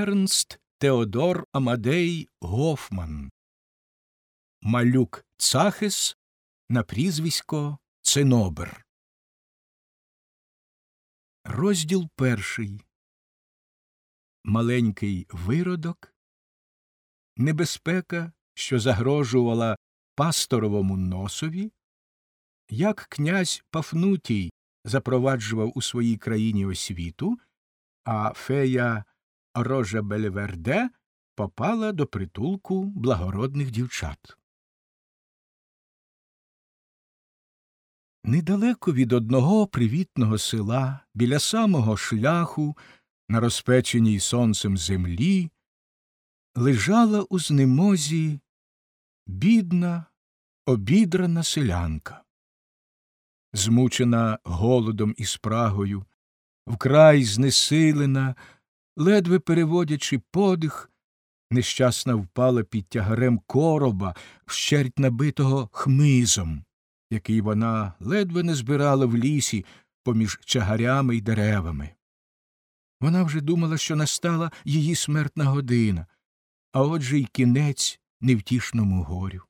Ернст Теодор Амадей Гофман Малюк Цахес на прізвисько Цинобер. Розділ перший. Маленький виродок. Небезпека, що загрожувала пасторовому носові. Як князь Пафнутій запроваджував у своїй країні освіту, а фея Рожа Бельверде попала до притулку благородних дівчат. Недалеко від одного привітного села, біля самого шляху, на розпеченій сонцем землі, лежала у знемозі бідна, обідрана селянка. Змучена голодом і спрагою, вкрай знесилена, ледве переводячи подих, нещасна впала під тягарем короба, вщерть набитого хмизом, який вона ледве не збирала в лісі поміж чагарями й деревами. Вона вже думала, що настала її смертна година, а отже й кінець невтішному горю.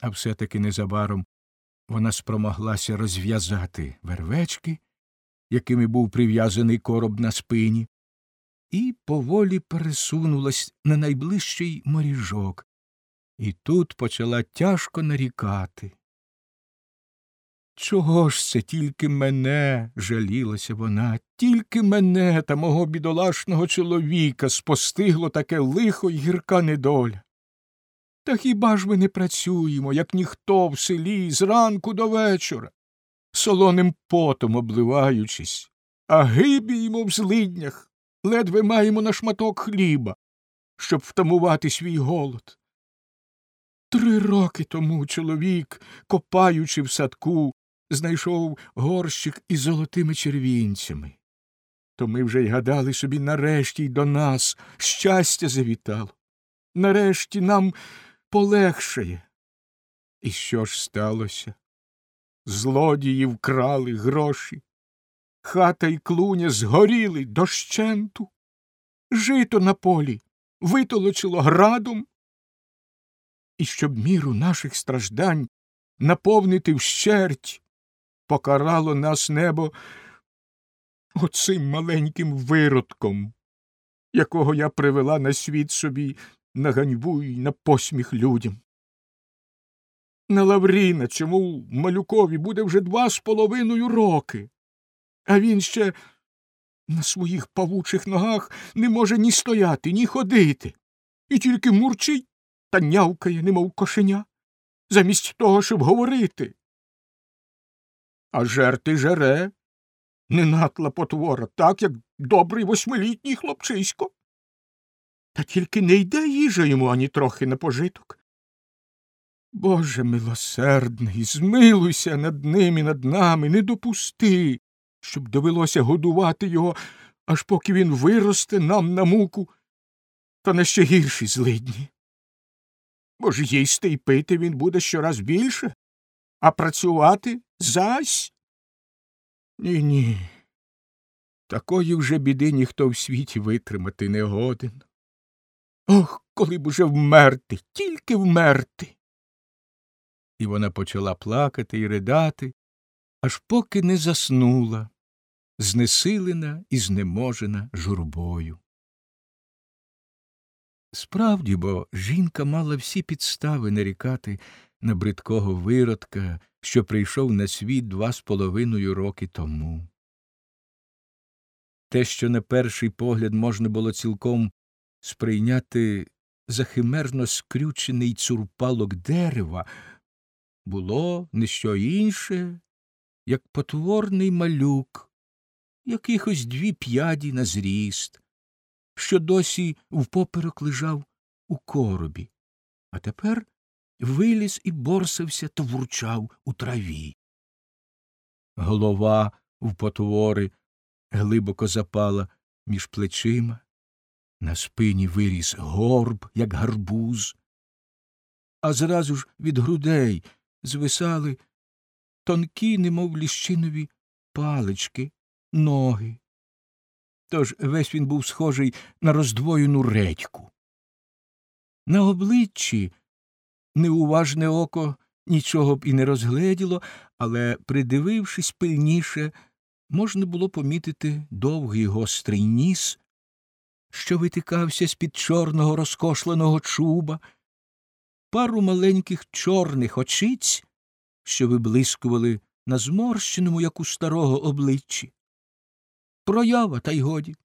А все таки незабаром вона спромоглася розв'язати вервечки, якими був прив'язаний короб на спині, і поволі пересунулась на найближчий моріжок, і тут почала тяжко нарікати. Чого ж це тільки мене, жалілася вона, тільки мене та мого бідолашного чоловіка спостигло таке лихо й гірка недоля. Та хіба ж ми не працюємо, як ніхто в селі зранку до вечора, солоним потом обливаючись, а гибіємо в злиднях, ледве маємо на шматок хліба, щоб втамувати свій голод. Три роки тому чоловік, копаючи в садку, знайшов горщик із золотими червінцями. То ми вже й гадали собі нарешті й до нас щастя завітало. Нарешті нам полегшає. І що ж сталося? Злодії вкрали гроші, хата й клуня згоріли дощенту, жито на полі витолочило градом. І щоб міру наших страждань наповнити вщерть, покарало нас небо оцим маленьким виродком, якого я привела на світ собі на ганьбу й на посміх людям. На Лавріна, чому малюкові буде вже два з половиною роки, а він ще на своїх павучих ногах не може ні стояти, ні ходити, і тільки мурчить та нявкає, немов кошеня, замість того, щоб говорити. А жерти жере, ненатла потвора, так, як добрий восьмилітній хлопчисько. Та тільки не йде їжа йому ані трохи на пожиток. Боже милосердний, змилуйся над ним і над нами, не допусти, щоб довелося годувати його, аж поки він виросте нам на муку, та на ще гірші злидні. Бо ж їсти й пити він буде щораз більше, а працювати зась. Ні, ні. Такої вже біди ніхто в світі витримати не годен. Ох, коли б уже вмерти, тільки вмерти. І вона почала плакати і ридати, аж поки не заснула, знесилена і знеможена журбою. Справді, бо жінка мала всі підстави нарікати на бридкого виродка, що прийшов на світ два з половиною роки тому. Те, що на перший погляд можна було цілком сприйняти за химерно скрючений цурпалок дерева, було не що інше, як потворний малюк, якихось дві п'яді на зріст, що досі впоперек лежав у коробі, а тепер виліз і борсався та вурчав у траві. Голова в потвори глибоко запала між плечима, на спині виріс горб, як гарбуз, а зразу ж від грудей звисали тонкі, немов ліщинові палички, ноги. тож весь він був схожий на роздвоєну редьку. На обличчі неуважне око нічого б і не розгледіло, але, придивившись пильніше, можна було помітити довгий гострий ніс, що витикався з-під чорного розкошленого чуба, пару маленьких чорних очиць, що виблискували на зморщеному, як у старого обличчі. Проява, та й годі.